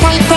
願い。